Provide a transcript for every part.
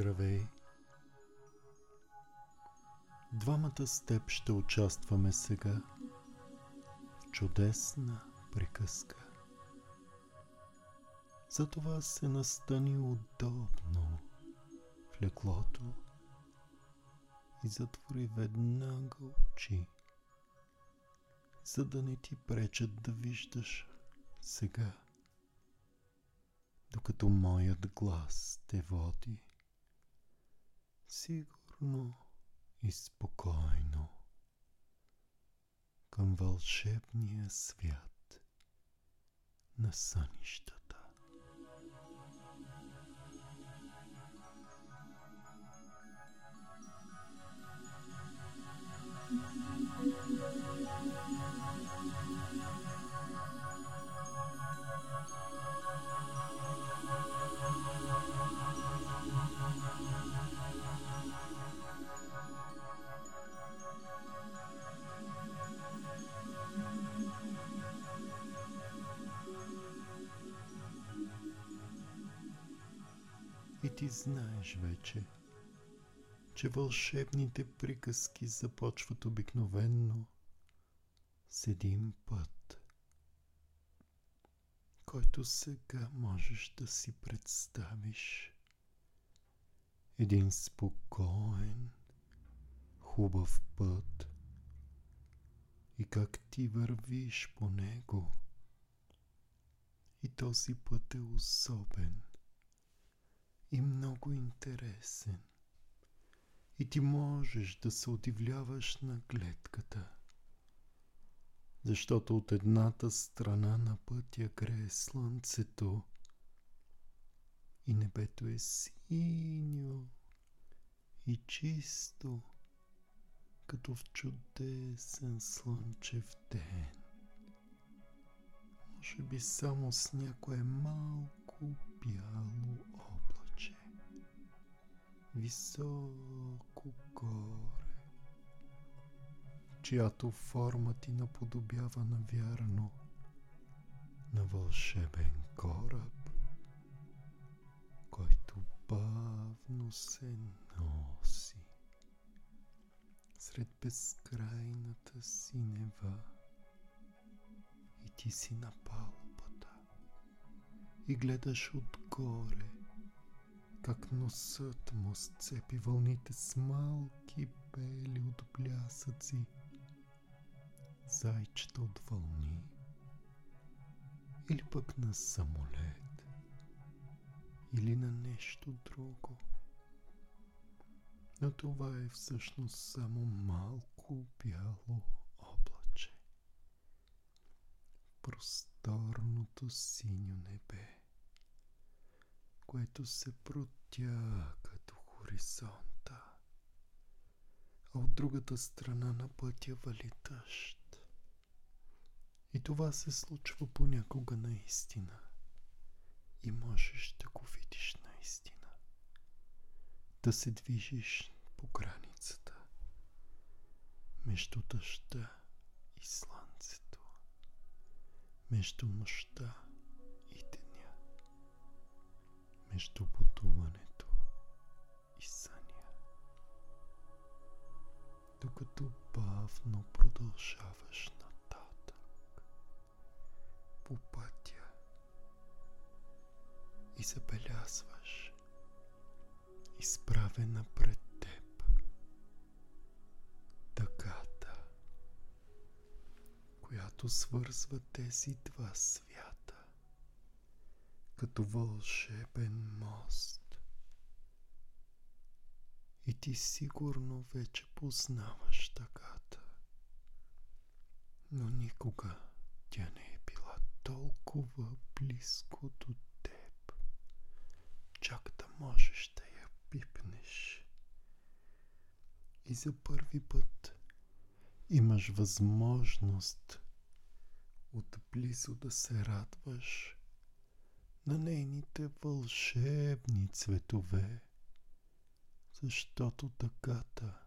Здравей! Двамата с теб ще участваме сега в чудесна приказка. Затова се настани удобно в леклото и затвори веднага очи, за да не ти пречат да виждаш сега, докато моят глас те води. Сигурно и спокойно към вълшебния свят на сънищата. Ти знаеш вече, че вълшебните приказки започват обикновенно с един път, който сега можеш да си представиш. Един спокоен, хубав път и как ти вървиш по него. И този път е особен и много интересен. И ти можеш да се удивляваш на гледката. Защото от едната страна на пътя грее слънцето и небето е синьо и чисто, като в чудесен слънчев ден. Може би само с някое малко бяло. Високо горе, чиято форма ти наподобява навярно на вълшебен кораб, който бавно се носи сред безкрайната синева и ти си на палубата и гледаш отгоре как носът му сцепи вълните с малки бели от блясъци, зайчета от вълни или пък на самолет или на нещо друго. Но това е всъщност само малко бяло облаче. Просторното синьо небе което се протяга до хоризонта, а от другата страна на пътя вали дъжд. И това се случва понякога наистина. И можеш да го видиш наистина. Да се движиш по границата между дъжда и слънцето, между нощта между пътуването и съня. Докато бавно продължаваш нататък по пътя и забелязваш изправена пред теб тъгата, която свързва тези два свята като вълшебен мост. И ти сигурно вече познаваш тъгата, но никога тя не е била толкова близко до теб, чак да можеш да я пипнеш. И за първи път имаш възможност отблизо да се радваш на нейните вълшебни цветове, защото дъгата,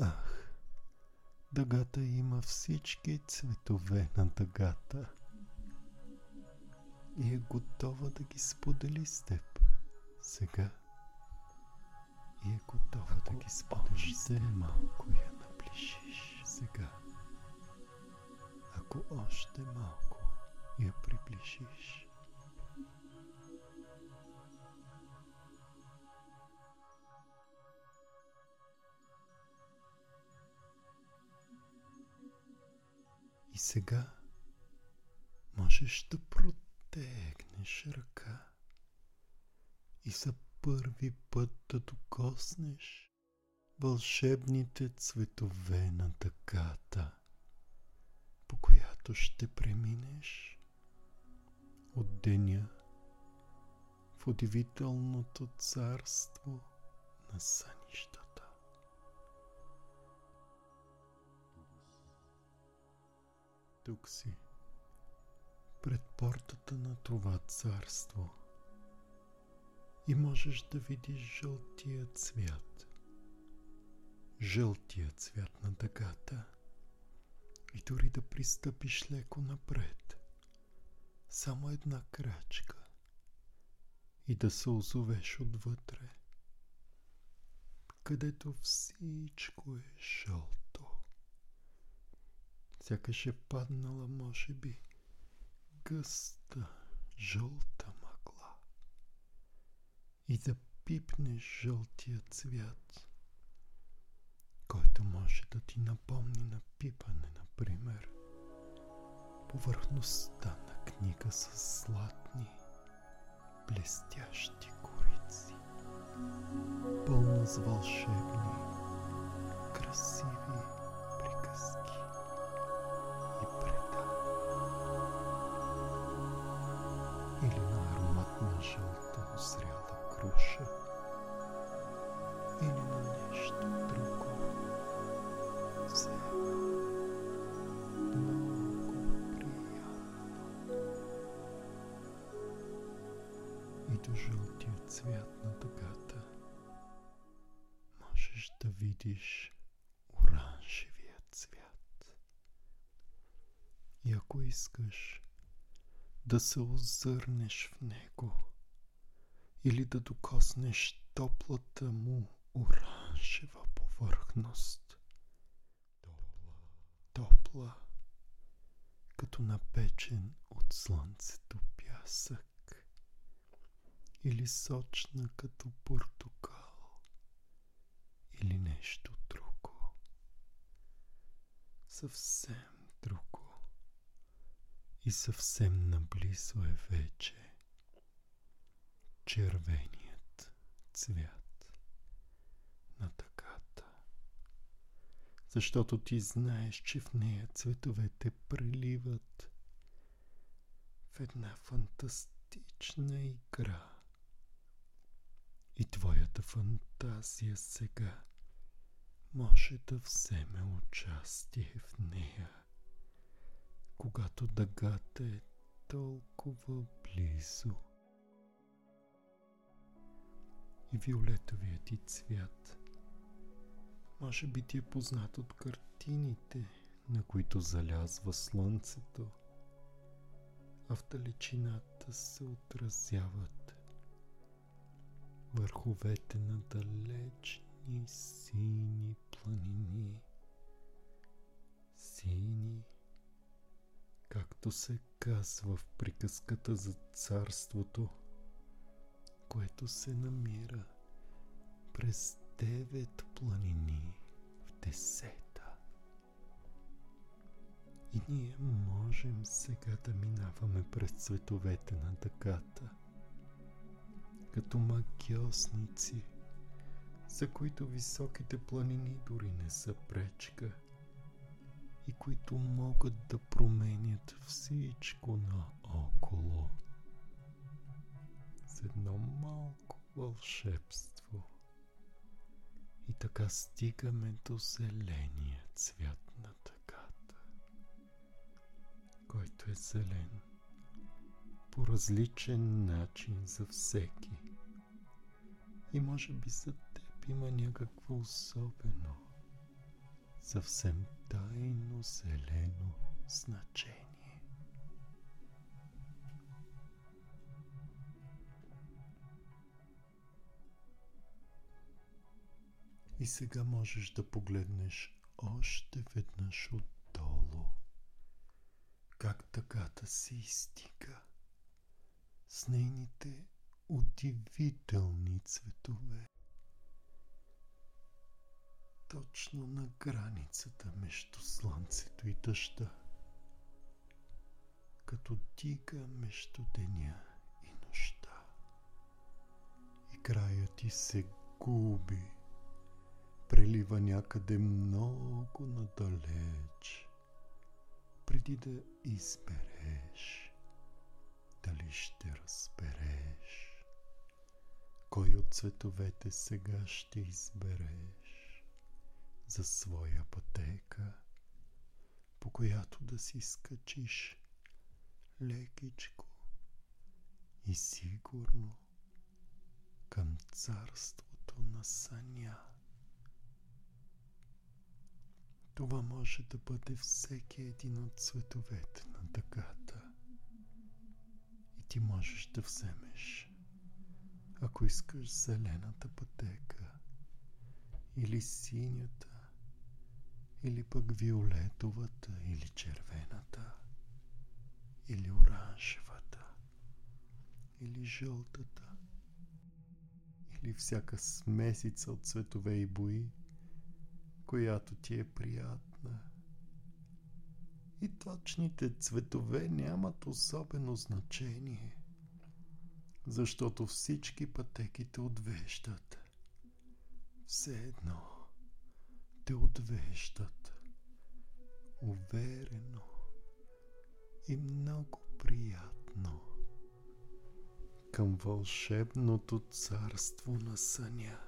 ах, дъгата има всички цветове на дъгата и е готова да ги сподели с теб сега. и е готова да ги спадеш още малко я наближиш сега. Ако още малко я приближиш, сега можеш да протегнеш ръка и за първи път да докоснеш вълшебните цветове на дъгата, по която ще преминеш от деня в удивителното царство на сънищата. Тук си, пред портата на това царство – и можеш да видиш жълтия цвят. Жълтия цвят на дъгата и дори да пристъпиш леко напред. Само една крачка и да се озовеш отвътре, където всичко е жълто. Сякаш е паднала, може би, гъста, жълта и да пипнеш жълтия цвят, който може да ти напомни на пипане, например, повърхността на книга с златни, блестящи корици, пълна с вълшебни, красиви да се озърнеш в него, или да докоснеш топлата му оранжева повърхност. Топла, топла, като напечен от слънцето пясък или сочна като портокал или нещо друго. Съвсем и съвсем наблизо е вече червеният цвят на тъката. Защото ти знаеш, че в нея цветовете преливат в една фантастична игра. И твоята фантазия сега може да вземе участие в нея, когато дъгата е толкова близо и виолетовия ти цвят. Може би ти е познат от картините, на които залязва слънцето, а в далечината се отразяват върховете на далечни сини планини. Сини, както се казва в приказката за царството – което се намира през девет планини в десета. И ние можем сега да минаваме през цветовете на дъгата, като магиосници, за които високите планини дори не са пречка и които могат да променят всичко наоколо едно малко вълшебство. И така стигаме до зеления цвят на тъката, който е зелен по различен начин за всеки. И може би за теб има някакво особено, съвсем тайно зелено значение. И сега можеш да погледнеш още веднъж отдолу, как тъгата се изтига с нейните удивителни цветове. Точно на границата между слънцето и дъжда, като дига между деня и нощта. И краят ти се губи, прелива някъде много надалеч, преди да избереш дали ще разбереш кой от цветовете сега ще избереш за своя пътека, по която да си скачиш лекичко и сигурно към царството на съня. Това може да бъде всеки един от цветовете на дъгата. И ти можеш да вземеш, ако искаш зелената пътека, или синята, или пък виолетовата, или червената, или оранжевата, или жълтата, или всяка смесица от цветове и бои, която ти е приятна. И точните цветове нямат особено значение, защото всички пътеки те отвеждат. Все едно те отвеждат. Уверено и много приятно. Към вълшебното царство на съня.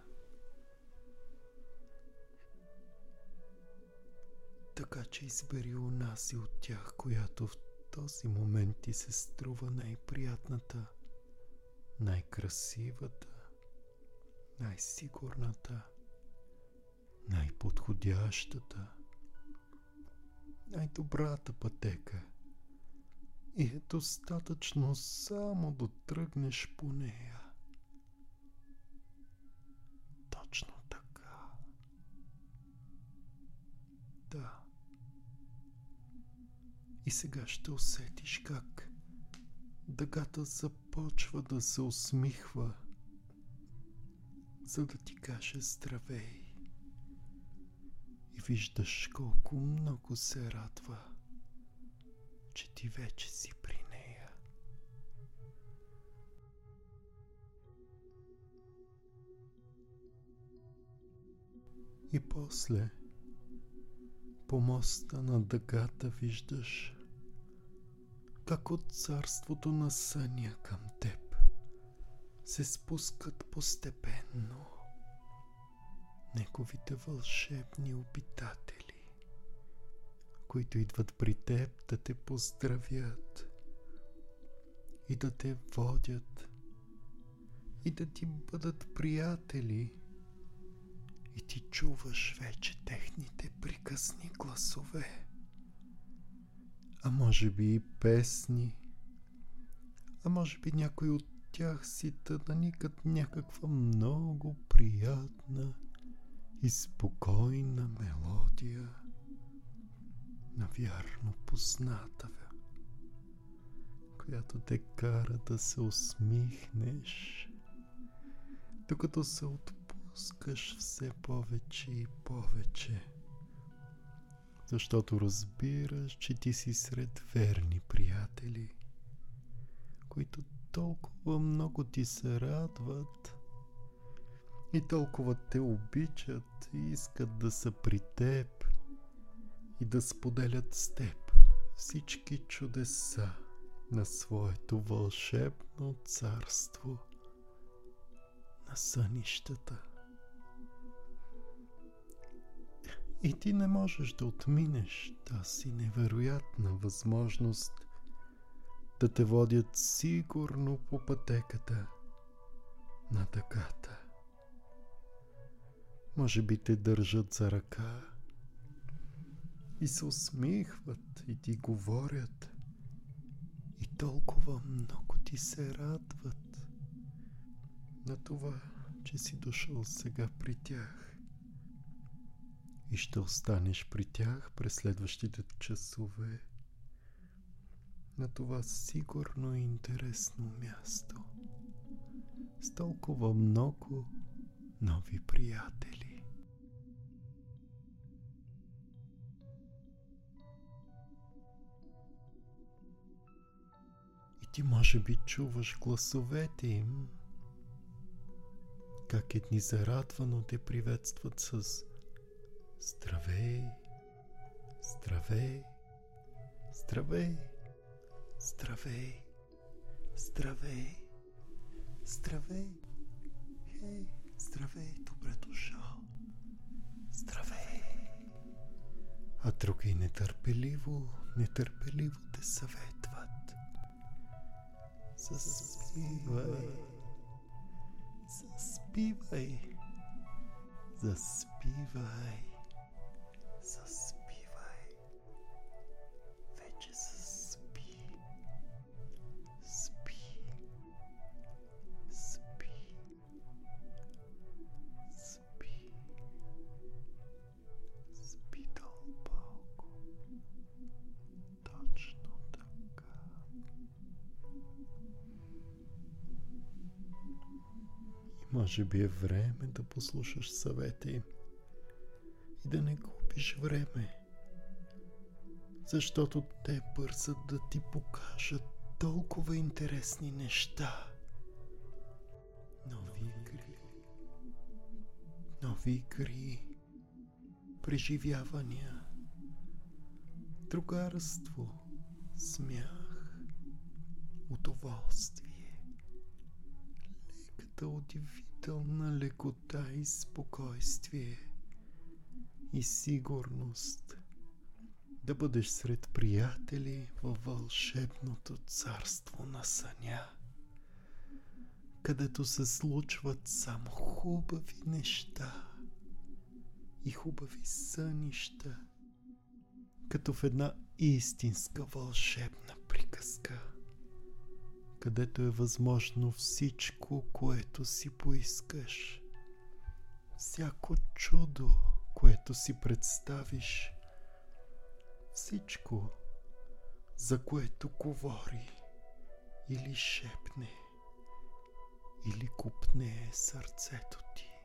Така че избери унаси от тях, която в този момент ти се струва най-приятната, най-красивата, най-сигурната, най-подходящата, най-добрата пътека. И е достатъчно само да тръгнеш по нея. Точно така. Да. И сега ще усетиш как дъгата започва да се усмихва, за да ти каже здравей. И виждаш колко много се радва, че ти вече си при нея. И после по моста на дъгата виждаш как от царството на съня към теб се спускат постепенно неговите вълшебни обитатели, които идват при теб да те поздравят и да те водят и да ти бъдат приятели. И ти чуваш вече техните приказни гласове а може би и песни, а може би някой от тях си да наникат някаква много приятна и спокойна мелодия, навярно позната, която те кара да се усмихнеш, докато се отпускаш все повече и повече защото разбираш, че ти си сред верни приятели, които толкова много ти се радват и толкова те обичат и искат да са при теб и да споделят с теб всички чудеса на своето вълшебно царство на сънищата. И ти не можеш да отминеш тази невероятна възможност да те водят сигурно по пътеката на тъката. Може би те държат за ръка. И се усмихват и ти говорят. И толкова много ти се радват на това, че си дошъл сега при тях. И ще останеш при тях през следващите часове. На това сигурно интересно място. С толкова много нови приятели. Ти може би чуваш гласовете им, как едни зарадвано те приветстват с Здравей, здравей, здравей, здравей, здравей, здравей, хей, здравей, добре дошъл, здравей. А други нетърпеливо, нетърпеливо те съветват. Zaśpiewaj, zaśpiewaj, zaśpiewaj. Може би е време да послушаш съвети им и да не губиш време, защото те бързат да ти покажат толкова интересни неща. Нови игри, нови игри, преживявания, другарство, смях, удоволствие, леката удивителна лекота и спокойствие – и сигурност да бъдеш сред приятели във вълшебното царство на съня, където се случват само хубави неща и хубави сънища, като в една истинска вълшебна приказка, където е възможно всичко, което си поискаш, всяко чудо, което си представиш, всичко, за което говори или шепне, или купне сърцето ти.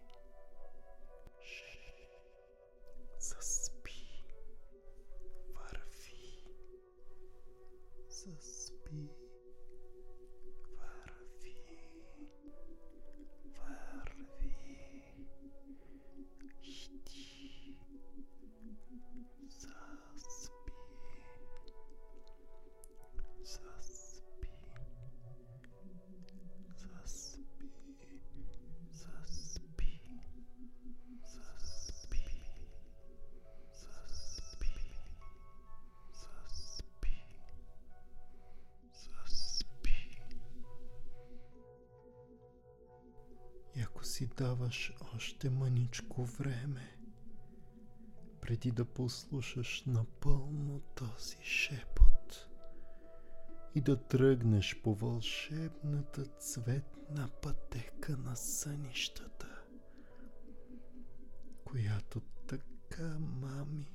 Си даваш още мъничко време, преди да послушаш напълно този шепот и да тръгнеш по вълшебната цветна пътека на сънищата, която така мами.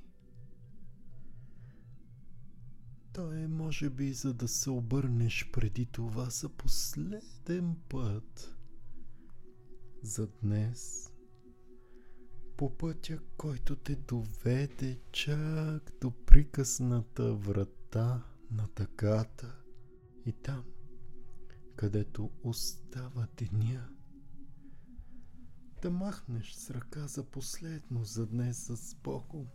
То е, може би, за да се обърнеш преди това за последен път – за днес. По пътя, който те доведе чак до прикъсната врата на тъгата и там, където остава деня. Да махнеш с ръка за последно за днес с Богом.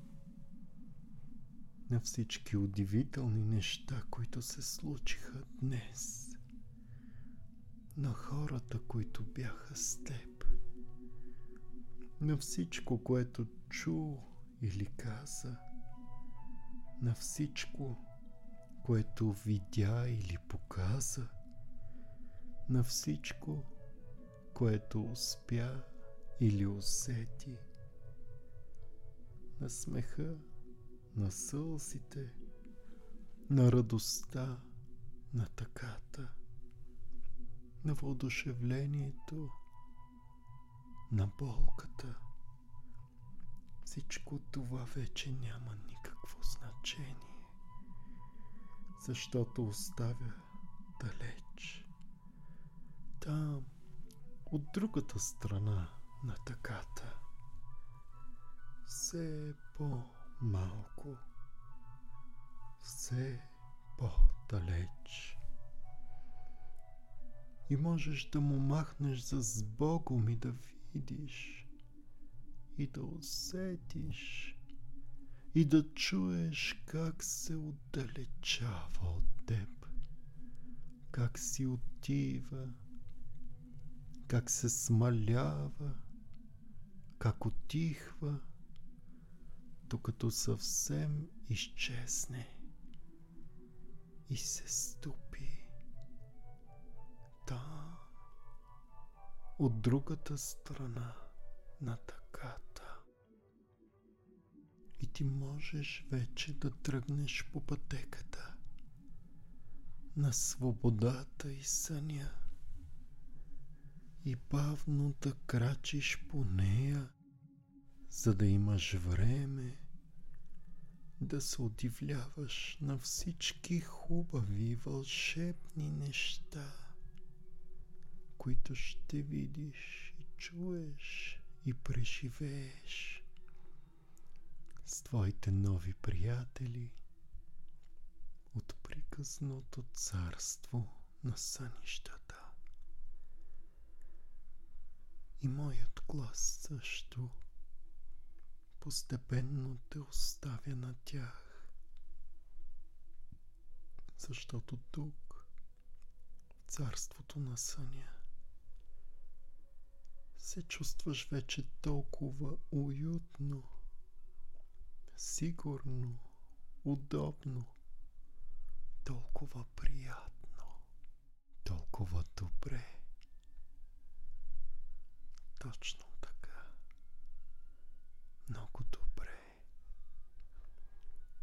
На всички удивителни неща, които се случиха днес. На хората, които бяха с теб, на всичко, което чу или каза, на всичко, което видя или показа, на всичко, което успя или усети, на смеха, на сълзите, на радостта, на таката – на въодушевлението, на болката. всичко това вече няма никакво значение, защото оставя далеч. Там, от другата страна на тъката, все по-малко, все по-далеч. И можеш да му махнеш за сбогом и да видиш, и да усетиш, и да чуеш как се отдалечава от теб, как си отива, как се смалява, как отихва, докато съвсем изчезне и се ступи там, от другата страна на тъката. И ти можеш вече да тръгнеш по пътеката на свободата и съня и бавно да крачиш по нея, за да имаш време да се удивляваш на всички хубави вълшебни неща, които ще видиш и чуеш и преживееш с твоите нови приятели от приказното царство на сънищата. И моят глас също постепенно те оставя на тях. Защото тук, в царството на съня, се чувстваш вече толкова уютно, сигурно, удобно, толкова приятно, толкова добре. Точно така. Много добре.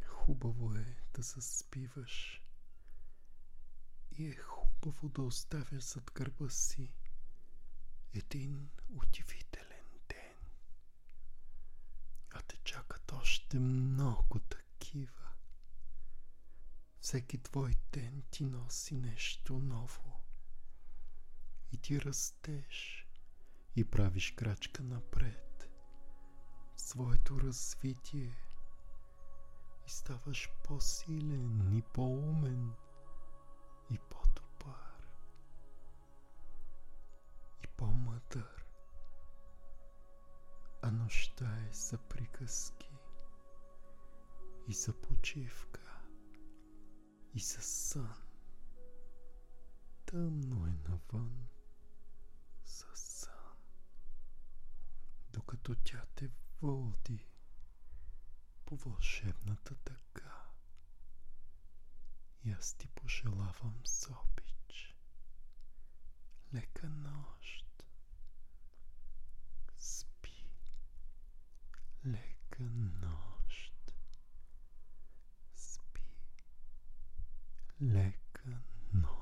Хубаво е да се спиваш и е хубаво да оставяш зад гърба си един удивителен ден. А те чакат още много такива. Всеки твой ден ти носи нещо ново. И ти растеш и правиш крачка напред в своето развитие и ставаш по-силен и по-умен приказки и за почивка и за сън. Тъмно е навън със сън докато тя те води по вълшебната тъга. И аз ти пожелавам с обич. Лека нощ. Спи. Лека нощ. Спи. Лека нощ.